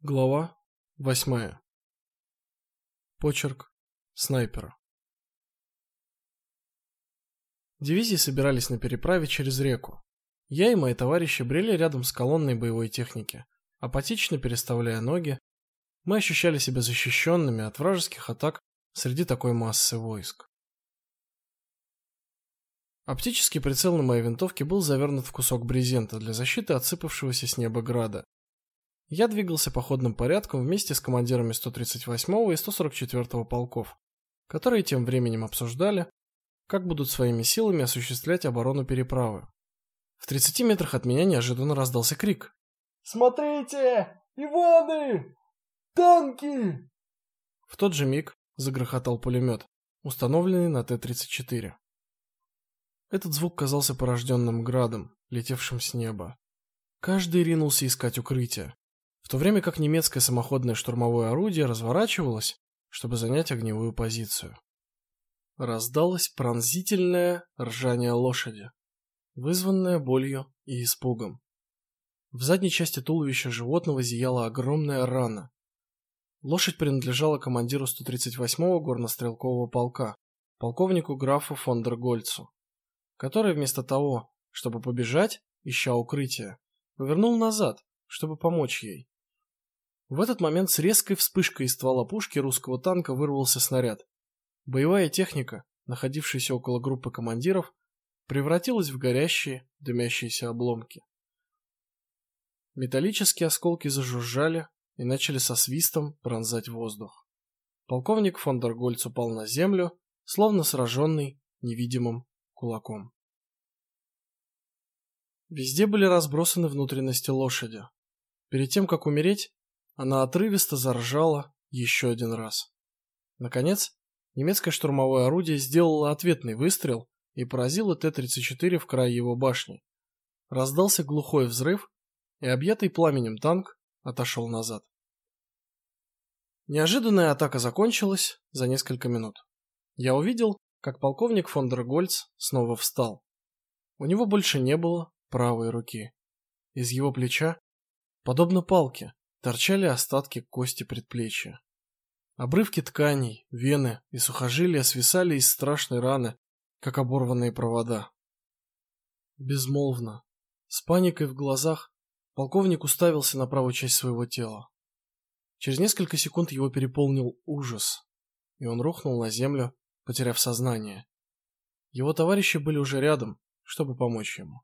Глава восьмая. Почерк снайпера. Дивизии собирались на переправе через реку. Я и мои товарищи брели рядом с колонной боевой техники, апатично переставляя ноги. Мы ощущали себя защищенными от вражеских атак среди такой массы войск. Оптический прицел на моей винтовке был завернут в кусок брезента для защиты от сыпавшегося с неба града. Я двигался походным порядком вместе с командирами 138-го и 144-го полков, которые тем временем обсуждали, как будут своими силами осуществлять оборону переправы. В 30 метрах от меня неожиданно раздался крик. «Смотрите! Иваны! Танки!» В тот же миг загрохотал пулемет, установленный на Т-34. Этот звук казался порожденным градом, летевшим с неба. Каждый ринулся искать укрытие, в то время как немецкое самоходное штурмовое орудие разворачивалось, чтобы занять огневую позицию. Раздалось пронзительное ржание лошади, вызванное болью и испугом. В задней части туловища животного зияла огромная рана. Лошадь принадлежала командиру 138-го горнострелкового полка, полковнику графу фон дер Гольцу, который вместо того, чтобы побежать, ища укрытие, повернул назад, чтобы помочь ей. В этот момент с резкой вспышкой из ствола пушки русского танка вырвался снаряд. Боевая техника, находившаяся около группы командиров, превратилась в горящие, дымящиеся обломки. Металлические осколки зажужжали и начали со свистом пронзать воздух. Полковник фон дер Гольц упал на землю, словно сраженный невидимым кулаком. Везде были разбросаны внутренности лошади. Перед тем как умереть, она отрывисто заржала еще один раз. Наконец, немецкое штурмовое орудие сделало ответный выстрел и поразило Т-34 в край его башни. Раздался глухой взрыв, и объятый пламенем танк отошел назад. Неожиданная атака закончилась за несколько минут. Я увидел, как полковник фон дер Гольц снова встал. У него больше не было правой руки. Из его плеча, подобно палке, торчали остатки кости предплечья. Обрывки тканей, вены и сухожилия свисали из страшной раны, как оборванные провода. Безмолвно, с паникой в глазах, полковник уставился на правую часть своего тела. Через несколько секунд его переполнил ужас, и он рухнул на землю, потеряв сознание. Его товарищи были уже рядом, чтобы помочь ему.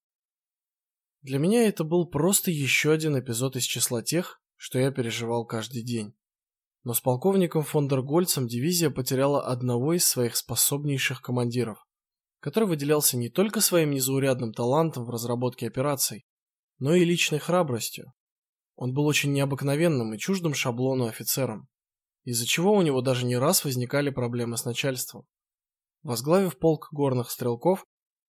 Для меня это был просто еще один эпизод из числа тех, что я переживал каждый день. Но с полковником фон дер Гольцем дивизия потеряла одного из своих способнейших командиров, который выделялся не только своим незаурядным талантом в разработке операций, но и личной храбростью. Он был очень необыкновенным и чуждым шаблону офицером, из-за чего у него даже не раз возникали проблемы с начальством. Возглавив полк горных стрелков,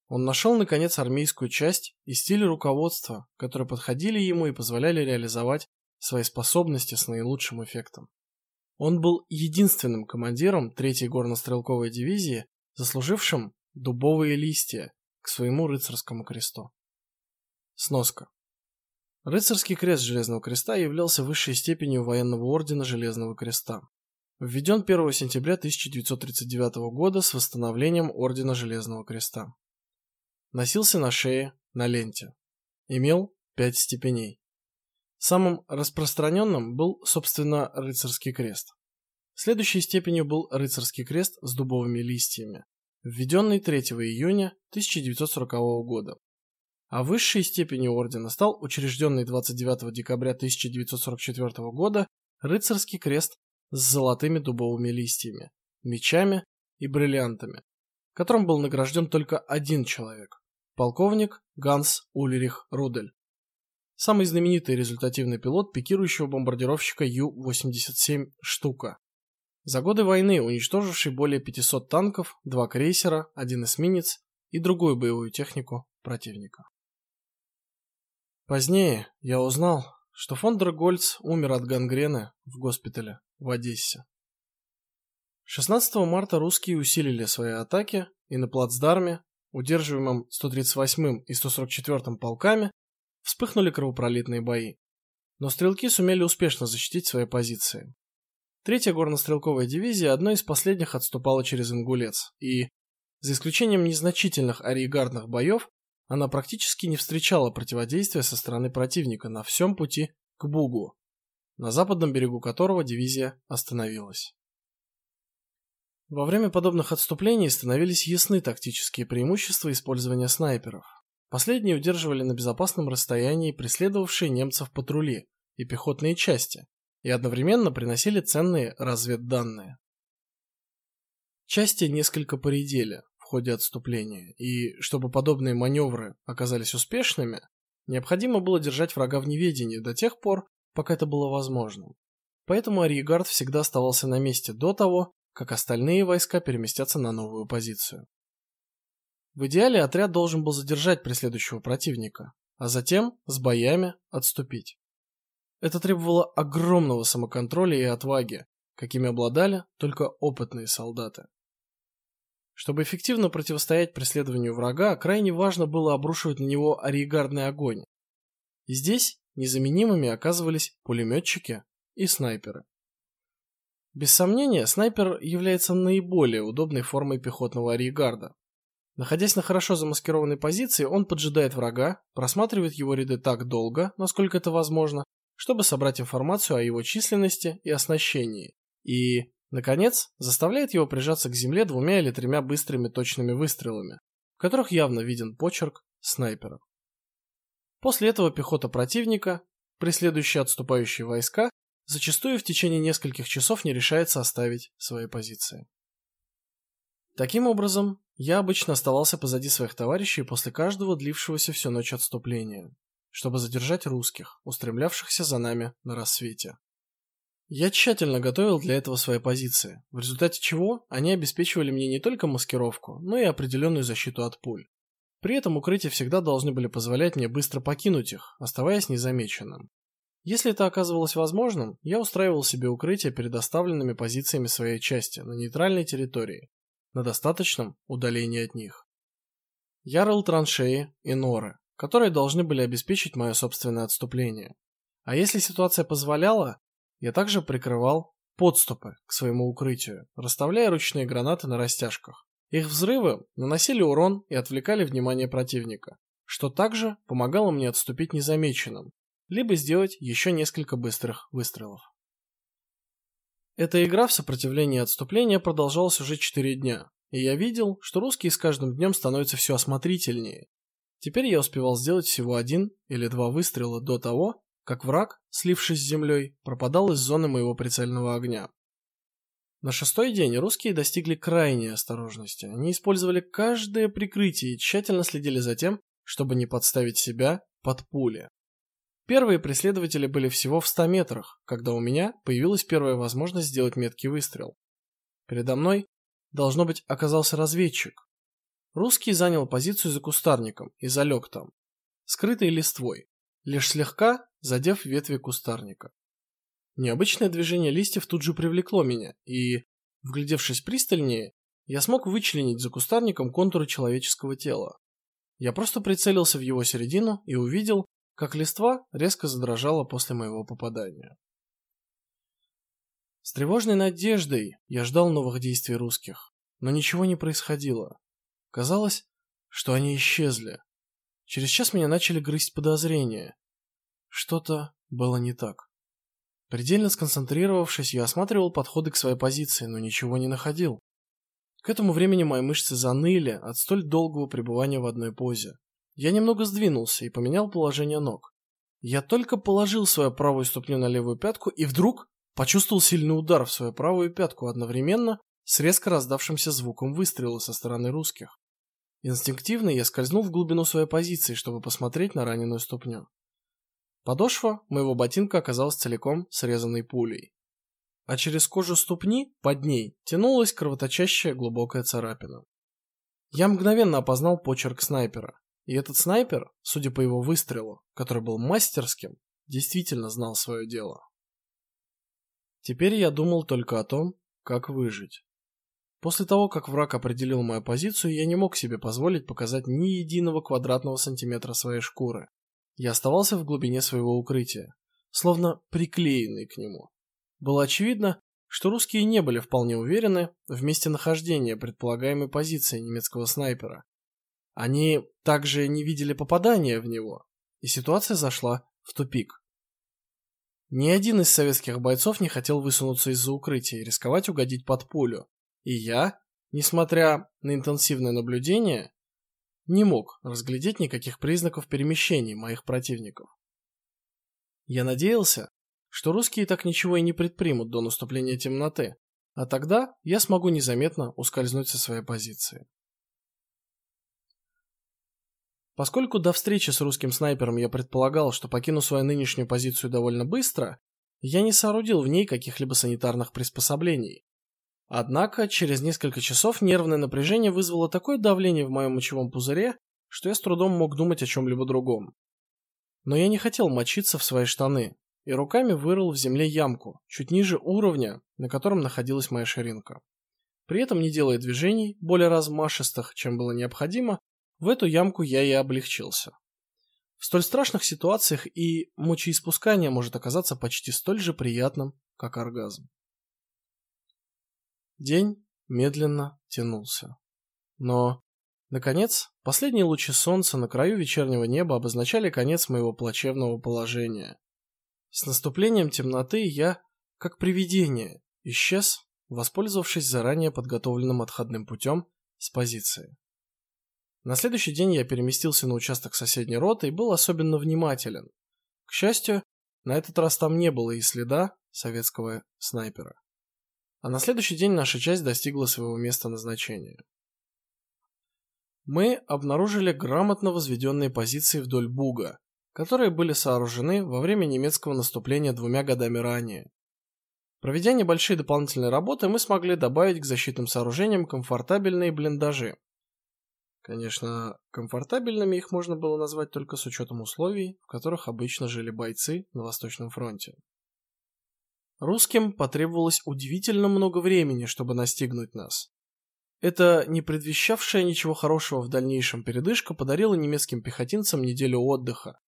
он нашел наконец армейскую часть и стиль руководства, которые подходили ему и позволяли реализовать свои способности с наилучшим эффектом. Он был единственным командиром 3-й горнострелковой дивизии, заслужившим дубовые листья к своему рыцарскому кресту. Сноска. Рыцарский крест Железного креста являлся высшей степенью военного ордена Железного креста. Введен 1 сентября 1939 года с восстановлением ордена Железного креста. Носился на шее, на ленте. Имел пять степеней. Самым распространенным был, собственно, рыцарский крест. Следующей степенью был рыцарский крест с дубовыми листьями, введенный 3 июня 1940 года. А высшей степенью ордена стал учрежденный 29 декабря 1944 года рыцарский крест с золотыми дубовыми листьями, мечами и бриллиантами, которым был награжден только один человек полковник Ганс Ульрих Рудель самый знаменитый результативный пилот пикирующего бомбардировщика Ю-87 «Штука». За годы войны уничтоживший более 500 танков, два крейсера, один эсминец и другую боевую технику противника. Позднее я узнал, что фон дер Гольц умер от гангрены в госпитале в Одессе. 16 марта русские усилили свои атаки и на плацдарме, удерживаемом 138-м и 144-м полками, вспыхнули кровопролитные бои. но стрелки сумели успешно защитить свои позиции. Третья горнострелковая дивизия одной из последних отступала через Ингулец, и, за исключением незначительных ариегардных боев, она практически не встречала противодействия со стороны противника на всем пути к Бугу, на западном берегу которого дивизия остановилась. Во время подобных отступлений становились ясны тактические преимущества использования снайперов. Последние удерживали на безопасном расстоянии преследовавшие немцев патрули и пехотные части и одновременно приносили ценные разведданные. Части несколько поредели в ходе отступления, и чтобы подобные маневры оказались успешными, необходимо было держать врага в неведении до тех пор, пока это было возможным. Поэтому Ариегард всегда оставался на месте до того, как остальные войска переместятся на новую позицию. В идеале отряд должен был задержать преследующего противника, а затем с боями отступить. Это требовало огромного самоконтроля и отваги, какими обладали только опытные солдаты. Чтобы эффективно противостоять преследованию врага, крайне важно было обрушивать на него ариегардный огонь. И здесь незаменимыми оказывались пулеметчики и снайперы. Без сомнения, снайпер является наиболее удобной формой пехотного ариегарда. Находясь на хорошо замаскированной позиции, он поджидает врага, просматривает его ряды так долго, насколько это возможно, чтобы собрать информацию о его численности и оснащении, и, наконец, заставляет его прижаться к земле двумя или тремя быстрыми точными выстрелами, в которых явно виден почерк снайпера. После этого пехота противника, преследующая отступающие войска, зачастую в течение нескольких часов не решается оставить свои позиции. Таким образом, я обычно оставался позади своих товарищей после каждого длившегося всю ночь отступления, чтобы задержать русских, устремлявшихся за нами на рассвете. Я тщательно готовил для этого свои позиции, в результате чего они обеспечивали мне не только маскировку, но и определенную защиту от пуль. При этом укрытия всегда должны были позволять мне быстро покинуть их, оставаясь незамеченным. Если это оказывалось возможным, я устраивал себе укрытие перед оставленными позициями своей части на нейтральной территории, на достаточном удалении от них. Я рыл траншеи и норы, которые должны были обеспечить мое собственное отступление. А если ситуация позволяла, я также прикрывал подступы к своему укрытию, расставляя ручные гранаты на растяжках. Их взрывы наносили урон и отвлекали внимание противника, что также помогало мне отступить незамеченным либо сделать еще несколько быстрых выстрелов. Эта игра в сопротивлении и отступление продолжалась уже 4 дня, и я видел, что русские с каждым днем становятся все осмотрительнее. Теперь я успевал сделать всего один или два выстрела до того, как враг, слившись с землей, пропадал из зоны моего прицельного огня. На шестой день русские достигли крайней осторожности. Они использовали каждое прикрытие и тщательно следили за тем, чтобы не подставить себя под пули. Первые преследователи были всего в 100 метрах, когда у меня появилась первая возможность сделать меткий выстрел. Передо мной, должно быть, оказался разведчик. Русский занял позицию за кустарником и залег там, скрытой листвой, лишь слегка задев ветви кустарника. Необычное движение листьев тут же привлекло меня, и, вглядевшись пристальнее, я смог вычленить за кустарником контуры человеческого тела. Я просто прицелился в его середину и увидел, как листва резко задрожала после моего попадания. С тревожной надеждой я ждал новых действий русских, но ничего не происходило. Казалось, что они исчезли. Через час меня начали грызть подозрения. Что-то было не так. Предельно сконцентрировавшись, я осматривал подходы к своей позиции, но ничего не находил. К этому времени мои мышцы заныли от столь долгого пребывания в одной позе. Я немного сдвинулся и поменял положение ног. Я только положил свою правую ступню на левую пятку и вдруг почувствовал сильный удар в свою правую пятку одновременно с резко раздавшимся звуком выстрела со стороны русских. Инстинктивно я скользнул в глубину своей позиции, чтобы посмотреть на раненую ступню. Подошва моего ботинка оказалась целиком срезанной пулей. А через кожу ступни, под ней, тянулась кровоточащая глубокая царапина. Я мгновенно опознал почерк снайпера. И этот снайпер, судя по его выстрелу, который был мастерским, действительно знал свое дело. Теперь я думал только о том, как выжить. После того, как враг определил мою позицию, я не мог себе позволить показать ни единого квадратного сантиметра своей шкуры. Я оставался в глубине своего укрытия, словно приклеенный к нему. Было очевидно, что русские не были вполне уверены в месте нахождения предполагаемой позиции немецкого снайпера. Они также не видели попадания в него, и ситуация зашла в тупик. Ни один из советских бойцов не хотел высунуться из-за укрытия и рисковать угодить под пулю. И я, несмотря на интенсивное наблюдение, не мог разглядеть никаких признаков перемещений моих противников. Я надеялся, что русские так ничего и не предпримут до наступления темноты, а тогда я смогу незаметно ускользнуть со своей позиции. Поскольку до встречи с русским снайпером я предполагал, что покину свою нынешнюю позицию довольно быстро, я не соорудил в ней каких-либо санитарных приспособлений. Однако, через несколько часов нервное напряжение вызвало такое давление в моем мочевом пузыре, что я с трудом мог думать о чем либо другом. Но я не хотел мочиться в свои штаны и руками вырыл в земле ямку, чуть ниже уровня, на котором находилась моя ширинка. При этом не делая движений более размашистых, чем было необходимо, в эту ямку я и облегчился. В столь страшных ситуациях и мочеиспускание может оказаться почти столь же приятным, как оргазм. День медленно тянулся. Но, наконец, последние лучи солнца на краю вечернего неба обозначали конец моего плачевного положения. С наступлением темноты я, как привидение, исчез, воспользовавшись заранее подготовленным отходным путем с позиции. На следующий день я переместился на участок соседней роты и был особенно внимателен. К счастью, на этот раз там не было и следа советского снайпера. А на следующий день наша часть достигла своего места назначения. Мы обнаружили грамотно возведенные позиции вдоль Буга, которые были сооружены во время немецкого наступления двумя годами ранее. Проведя небольшие дополнительные работы, мы смогли добавить к защитным сооружениям комфортабельные блиндажи, Конечно, комфортабельными их можно было назвать только с учетом условий, в которых обычно жили бойцы на Восточном фронте. Русским потребовалось удивительно много времени, чтобы настигнуть нас. Это не предвещавшая ничего хорошего в дальнейшем передышка подарила немецким пехотинцам неделю отдыха,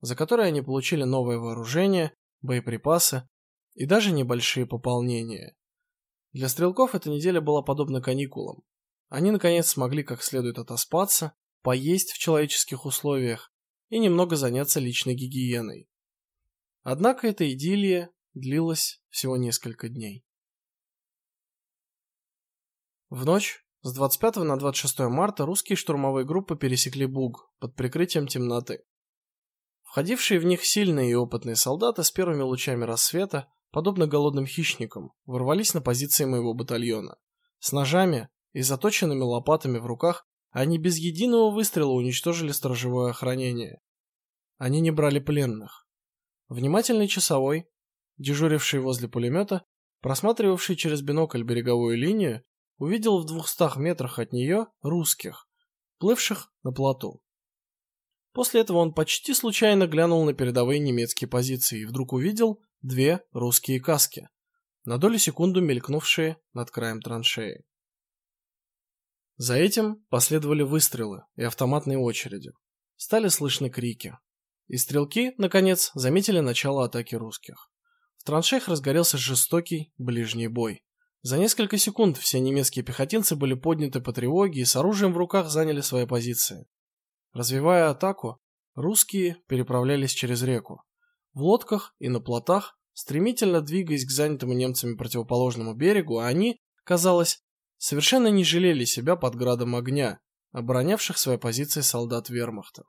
за которой они получили новое вооружение, боеприпасы и даже небольшие пополнения. Для стрелков эта неделя была подобна каникулам. Они наконец смогли как следует отоспаться, поесть в человеческих условиях и немного заняться личной гигиеной. Однако эта идиллия длилась всего несколько дней. В ночь с 25 на 26 марта русские штурмовые группы пересекли Буг под прикрытием темноты. Входившие в них сильные и опытные солдаты с первыми лучами рассвета, подобно голодным хищникам, ворвались на позиции моего батальона. С ножами, и заточенными лопатами в руках они без единого выстрела уничтожили сторожевое охранение. Они не брали пленных. Внимательный часовой, дежуривший возле пулемета, просматривавший через бинокль береговую линию, увидел в двухстах метрах от нее русских, плывших на плоту. После этого он почти случайно глянул на передовые немецкие позиции и вдруг увидел две русские каски, на долю секунду мелькнувшие над краем траншеи. За этим последовали выстрелы и автоматные очереди. Стали слышны крики. И стрелки, наконец, заметили начало атаки русских. В траншеях разгорелся жестокий ближний бой. За несколько секунд все немецкие пехотинцы были подняты по тревоге и с оружием в руках заняли свои позиции. Развивая атаку, русские переправлялись через реку. В лодках и на плотах, стремительно двигаясь к занятому немцами противоположному берегу, они, казалось, совершенно не жалели себя под градом огня, оборонявших свои позиции солдат Вермахта.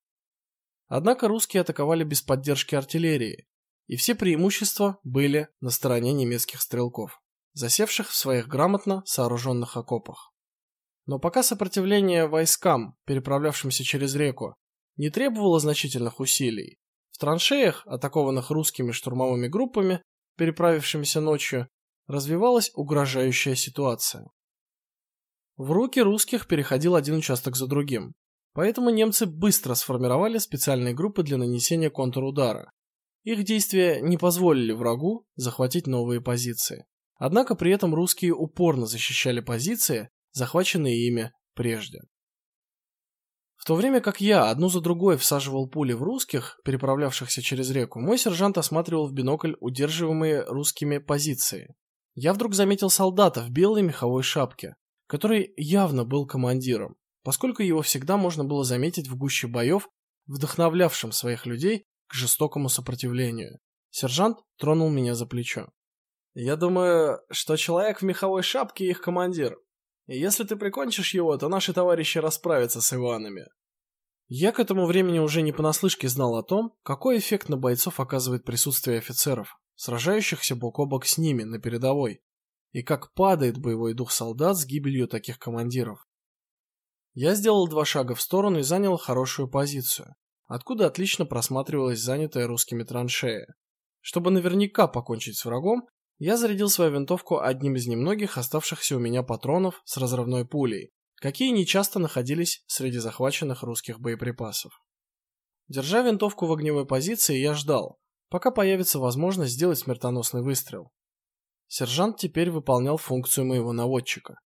Однако русские атаковали без поддержки артиллерии, и все преимущества были на стороне немецких стрелков, засевших в своих грамотно сооруженных окопах. Но пока сопротивление войскам, переправлявшимся через реку, не требовало значительных усилий, в траншеях, атакованных русскими штурмовыми группами, переправившимися ночью, развивалась угрожающая ситуация. В руки русских переходил один участок за другим. Поэтому немцы быстро сформировали специальные группы для нанесения контрудара. Их действия не позволили врагу захватить новые позиции. Однако при этом русские упорно защищали позиции, захваченные ими прежде. то время как я одну за другой всаживал пули в русских, переправлявшихся через реку, мой сержант осматривал в бинокль удерживаемые русскими позиции. Я вдруг заметил солдата в белой меховой шапке, который явно был командиром, поскольку его всегда можно было заметить в гуще боев, вдохновлявшим своих людей к жестокому сопротивлению. Сержант тронул меня за плечо. Я думаю, что человек в меховой шапке их командир. И если ты прикончишь его, то наши товарищи расправятся с Иванами. Я к этому времени уже не понаслышке знал о том, какой эффект на бойцов оказывает присутствие офицеров, сражающихся бок о бок с ними на передовой, и как падает боевой дух солдат с гибелью таких командиров. Я сделал два шага в сторону и занял хорошую позицию, откуда отлично просматривалась занятая русскими траншея. Чтобы наверняка покончить с врагом, я зарядил свою винтовку одним из немногих оставшихся у меня патронов с разрывной пулей, какие нечасто находились среди захваченных русских боеприпасов. Держа винтовку в огневой позиции, я ждал, пока появится возможность сделать смертоносный выстрел. Сержант теперь выполнял функцию моего наводчика.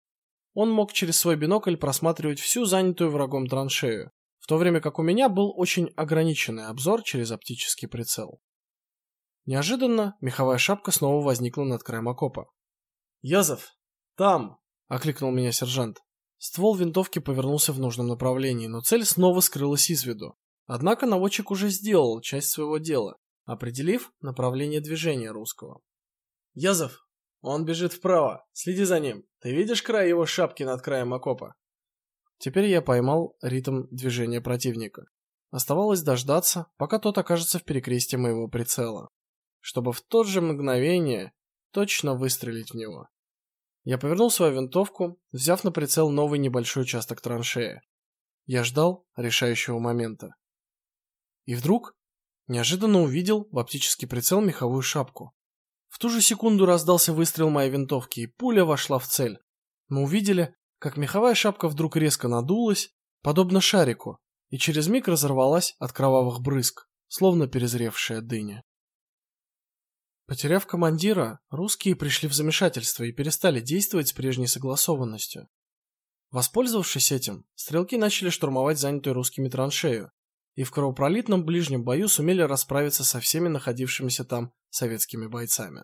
Он мог через свой бинокль просматривать всю занятую врагом траншею, в то время как у меня был очень ограниченный обзор через оптический прицел. Неожиданно меховая шапка снова возникла над краем окопа. "Язов, там!" окликнул меня сержант. Ствол винтовки повернулся в нужном направлении, но цель снова скрылась из виду. Однако наводчик уже сделал часть своего дела, определив направление движения русского. "Язов, он бежит вправо. Следи за ним. Ты видишь край его шапки над краем окопа?" Теперь я поймал ритм движения противника. Оставалось дождаться, пока тот окажется в перекрестии моего прицела чтобы в то же мгновение точно выстрелить в него. Я повернул свою винтовку, взяв на прицел новый небольшой участок траншеи. Я ждал решающего момента. И вдруг неожиданно увидел в оптический прицел меховую шапку. Ту же секунду раздался выстрел моей винтовки, и пуля вошла в цель. Мы увидели, как меховая шапка вдруг резко надулась, подобно шарику, и через миг разорвалась от кровавых брызг, словно перезревшая дыня. Потеряв командира, русские пришли в замешательство и перестали действовать с прежней согласованностью. Воспользовавшись этим, стрелки начали штурмовать занятую русскими траншею и в кровопролитном ближнем бою сумели расправиться со всеми находившимися там советскими бойцами.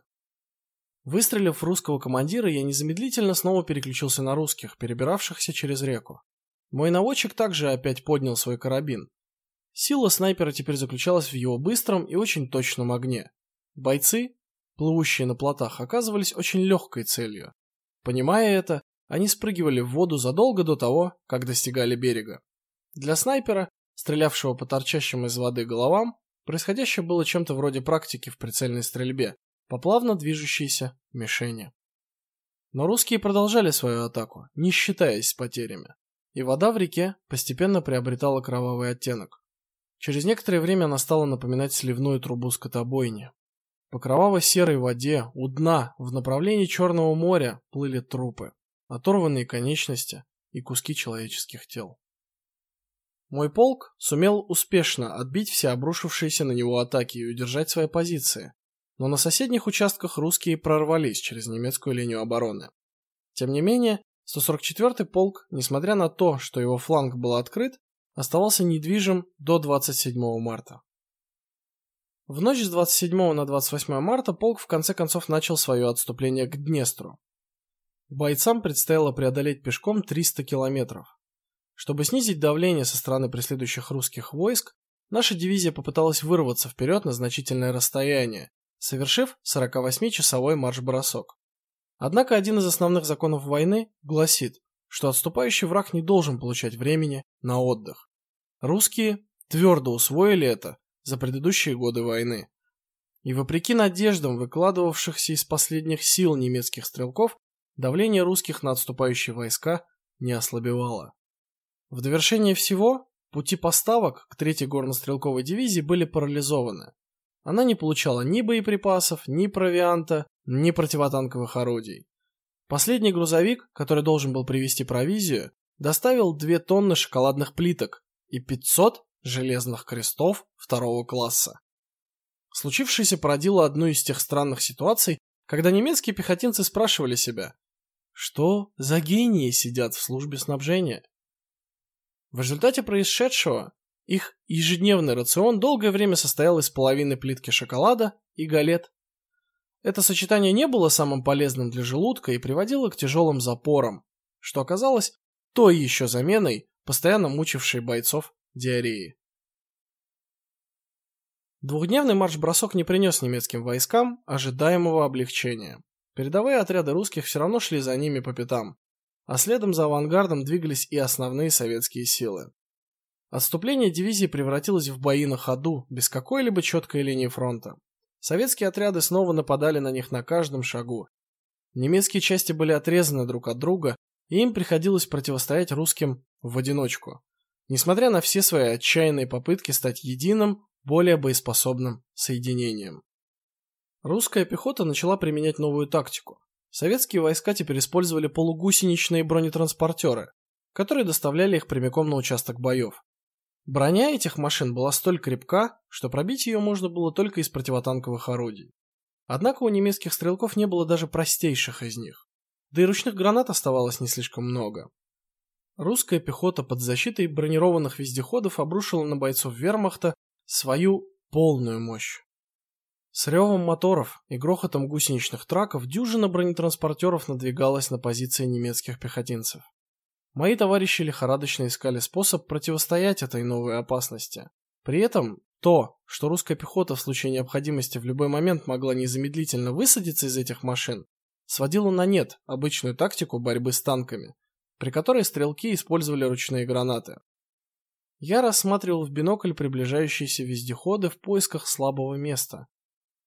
Выстрелив в русского командира, я незамедлительно снова переключился на русских, перебиравшихся через реку. Мой наводчик также опять поднял свой карабин. Сила снайпера теперь заключалась в его быстром и очень точном огне. Бойцы, плывущие на плотах, оказывались очень легкой целью. Понимая это, они спрыгивали в воду задолго до того, как достигали берега. Для снайпера, стрелявшего по торчащим из воды головам, происходящее было чем-то вроде практики в прицельной стрельбе по плавно движущейся мишени. Но русские продолжали свою атаку, не считаясь с потерями, и вода в реке постепенно приобретала кровавый оттенок. Через некоторое время она стала напоминать сливную трубу скотобойни. По кроваво-серой воде у дна в направлении Черного моря плыли трупы, оторванные конечности и куски человеческих тел. Мой полк сумел успешно отбить все обрушившиеся на него атаки и удержать свои позиции, но на соседних участках русские прорвались через немецкую линию обороны. Тем не менее, 144-й полк, несмотря на то, что его фланг был открыт, оставался недвижим до 27 марта. В ночь с 27 на 28 марта полк в конце концов начал свое отступление к Днестру. Бойцам предстояло преодолеть пешком 300 километров. Чтобы снизить давление со стороны преследующих русских войск, наша дивизия попыталась вырваться вперед на значительное расстояние, совершив 48-часовой марш-бросок. Однако один из основных законов войны гласит, что отступающий враг не должен получать времени на отдых. Русские твердо усвоили это за предыдущие годы войны. И вопреки надеждам, выкладывавшихся из последних сил немецких стрелков, давление русских на отступающие войска не ослабевало. В довершение всего, пути поставок к 3-й горно-стрелковой дивизии были парализованы. Она не получала ни боеприпасов, ни провианта, ни противотанковых орудий. Последний грузовик, который должен был привезти провизию, доставил 2 тонны шоколадных плиток и 500 железных крестов второго класса. Случившееся породило одну из тех странных ситуаций, когда немецкие пехотинцы спрашивали себя, что за гении сидят в службе снабжения. В результате происшедшего их ежедневный рацион долгое время состоял из половины плитки шоколада и галет. Это сочетание не было самым полезным для желудка и приводило к тяжелым запорам, что оказалось той еще заменой, постоянно мучившей бойцов диареи. Двухдневный марш-бросок не принес немецким войскам ожидаемого облегчения. Передовые отряды русских все равно шли за ними по пятам, а следом за авангардом двигались и основные советские силы. Отступление дивизии превратилось в бои на ходу, без какой-либо четкой линии фронта. Советские отряды снова нападали на них на каждом шагу. Немецкие части были отрезаны друг от друга, и им приходилось противостоять русским в одиночку. Несмотря на все свои отчаянные попытки стать единым, более боеспособным соединением. Русская пехота начала применять новую тактику. Советские войска теперь использовали полугусеничные бронетранспортеры, которые доставляли их прямиком на участок боев. Броня этих машин была столь крепка, что пробить ее можно было только из противотанковых орудий. Однако у немецких стрелков не было даже простейших из них. Да и ручных гранат оставалось не слишком много. Русская пехота под защитой бронированных вездеходов обрушила на бойцов Вермахта свою полную мощь. С ревом моторов и грохотом гусеничных траков дюжина бронетранспортеров надвигалась на позиции немецких пехотинцев. Мои товарищи лихорадочно искали способ противостоять этой новой опасности. При этом то, что русская пехота в случае необходимости в любой момент могла незамедлительно высадиться из этих машин, сводило на нет обычную тактику борьбы с танками, при которой стрелки использовали ручные гранаты. Я рассматривал в бинокль приближающиеся вездеходы в поисках слабого места.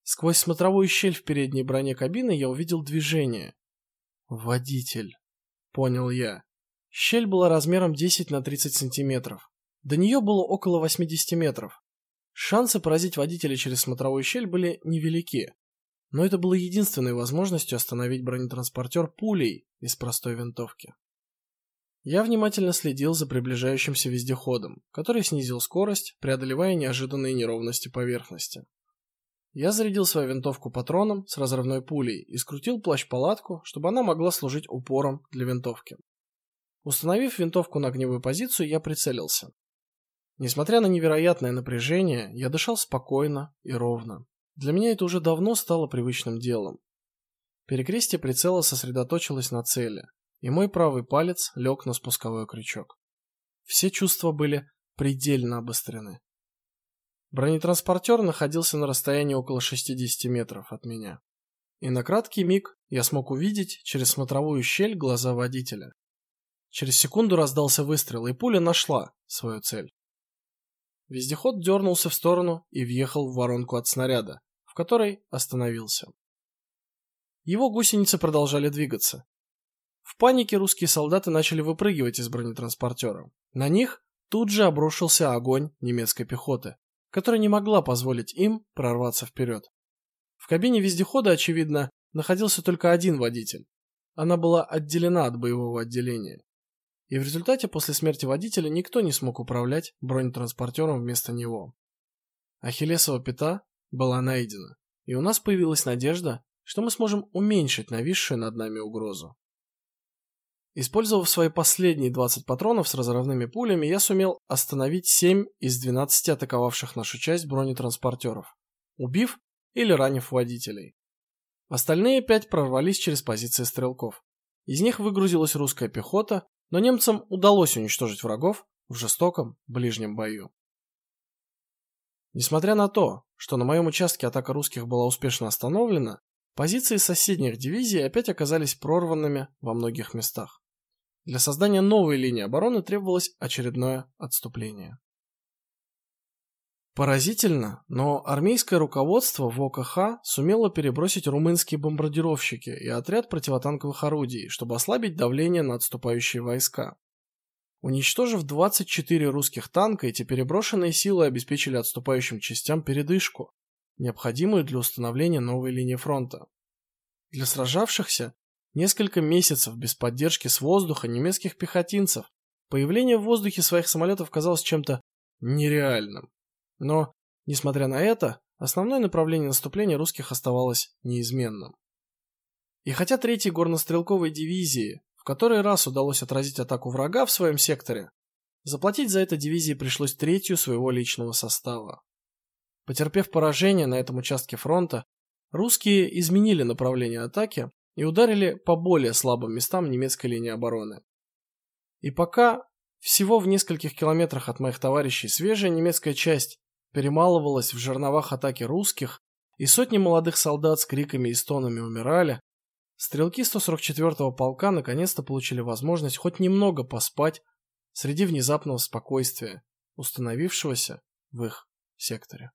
Сквозь смотровую щель в передней броне кабины я увидел движение. Водитель, понял я. Щель была размером 10 на 30 сантиметров. До нее было около 80 метров. Шансы поразить водителя через смотровую щель были невелики, но это было единственной возможностью остановить бронетранспортер пулей из простой винтовки. Я внимательно следил за приближающимся вездеходом, который снизил скорость, преодолевая неожиданные неровности поверхности. Я зарядил свою винтовку патроном с разрывной пулей и скрутил плащ-палатку, чтобы она могла служить упором для винтовки. Установив винтовку на огневую позицию, я прицелился. Несмотря на невероятное напряжение, я дышал спокойно и ровно. Для меня это уже давно стало привычным делом. Перекрестие прицела сосредоточилось на цели, и мой правый палец лег на спусковой крючок. Все чувства были предельно обострены. Бронетранспортер находился на расстоянии около 60 метров от меня. И на краткий миг я смог увидеть через смотровую щель глаза водителя. Через секунду раздался выстрел, и пуля нашла свою цель. Вездеход дернулся в сторону и въехал в воронку от снаряда, в которой остановился. Его гусеницы продолжали двигаться. В панике русские солдаты начали выпрыгивать из бронетранспортера. На них тут же обрушился огонь немецкой пехоты, которая не могла позволить им прорваться вперед. В кабине вездехода, очевидно, находился только один водитель. Она была отделена от боевого отделения и в результате после смерти водителя никто не смог управлять бронетранспортером вместо него. Ахиллесова пята была найдена, и у нас появилась надежда, что мы сможем уменьшить нависшую над нами угрозу. Использовав свои последние 20 патронов с разрывными пулями, я сумел остановить 7 из 12 атаковавших нашу часть бронетранспортеров, убив или ранив водителей. Остальные 5 прорвались через позиции стрелков. Из них выгрузилась русская пехота, но немцам удалось уничтожить врагов в жестоком ближнем бою. Несмотря на то, что на моем участке атака русских была успешно остановлена, позиции соседних дивизий опять оказались прорванными во многих местах. Для создания новой линии обороны требовалось очередное отступление. Поразительно, но армейское руководство в ОКХ сумело перебросить румынские бомбардировщики и отряд противотанковых орудий, чтобы ослабить давление на отступающие войска. Уничтожив 24 русских танка, эти переброшенные силы обеспечили отступающим частям передышку, необходимую для установления новой линии фронта. Для сражавшихся несколько месяцев без поддержки с воздуха немецких пехотинцев появление в воздухе своих самолетов казалось чем-то нереальным. Но, несмотря на это, основное направление наступления русских оставалось неизменным. И хотя третьей горнострелковой дивизии в который раз удалось отразить атаку врага в своем секторе, Заплатить за это дивизии пришлось третью своего личного состава. Потерпев поражение на этом участке фронта, русские изменили направление атаки и ударили по более слабым местам немецкой линии обороны. И пока всего в нескольких километрах от моих товарищей свежая немецкая часть перемалывалась в жерновах атаки русских, и сотни молодых солдат с криками и стонами умирали, стрелки 144-го полка наконец-то получили возможность хоть немного поспать среди внезапного спокойствия, установившегося в их секторе.